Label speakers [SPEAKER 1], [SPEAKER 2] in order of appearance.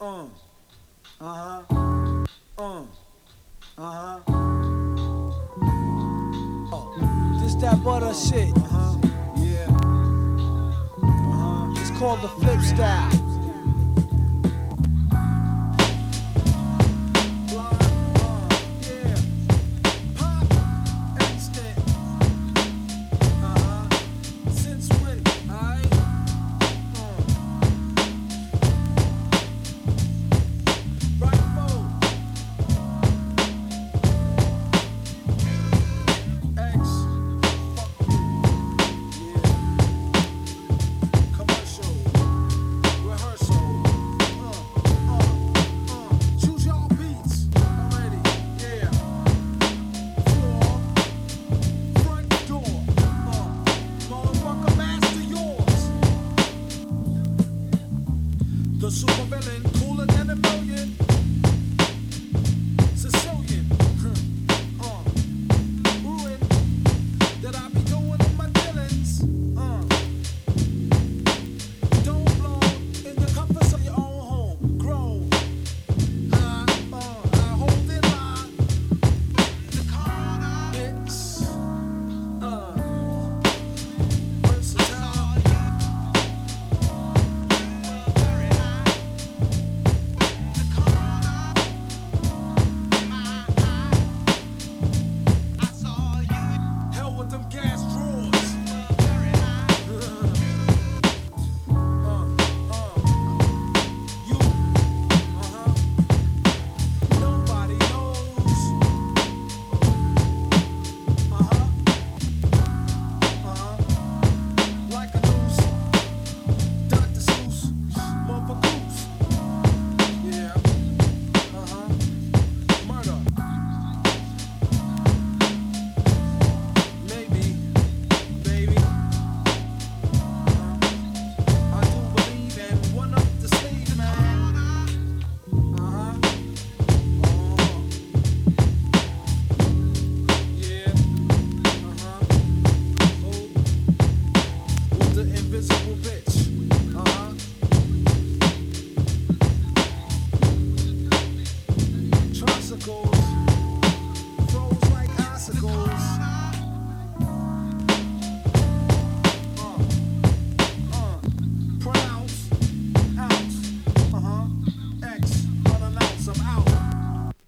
[SPEAKER 1] Uh. Uh-huh. Uh. Uh-huh. Oh. This that butter shit. Uh-huh. Yeah. Uh-huh. It's called the flip style. The supervillain, cooler than a million. bicycles.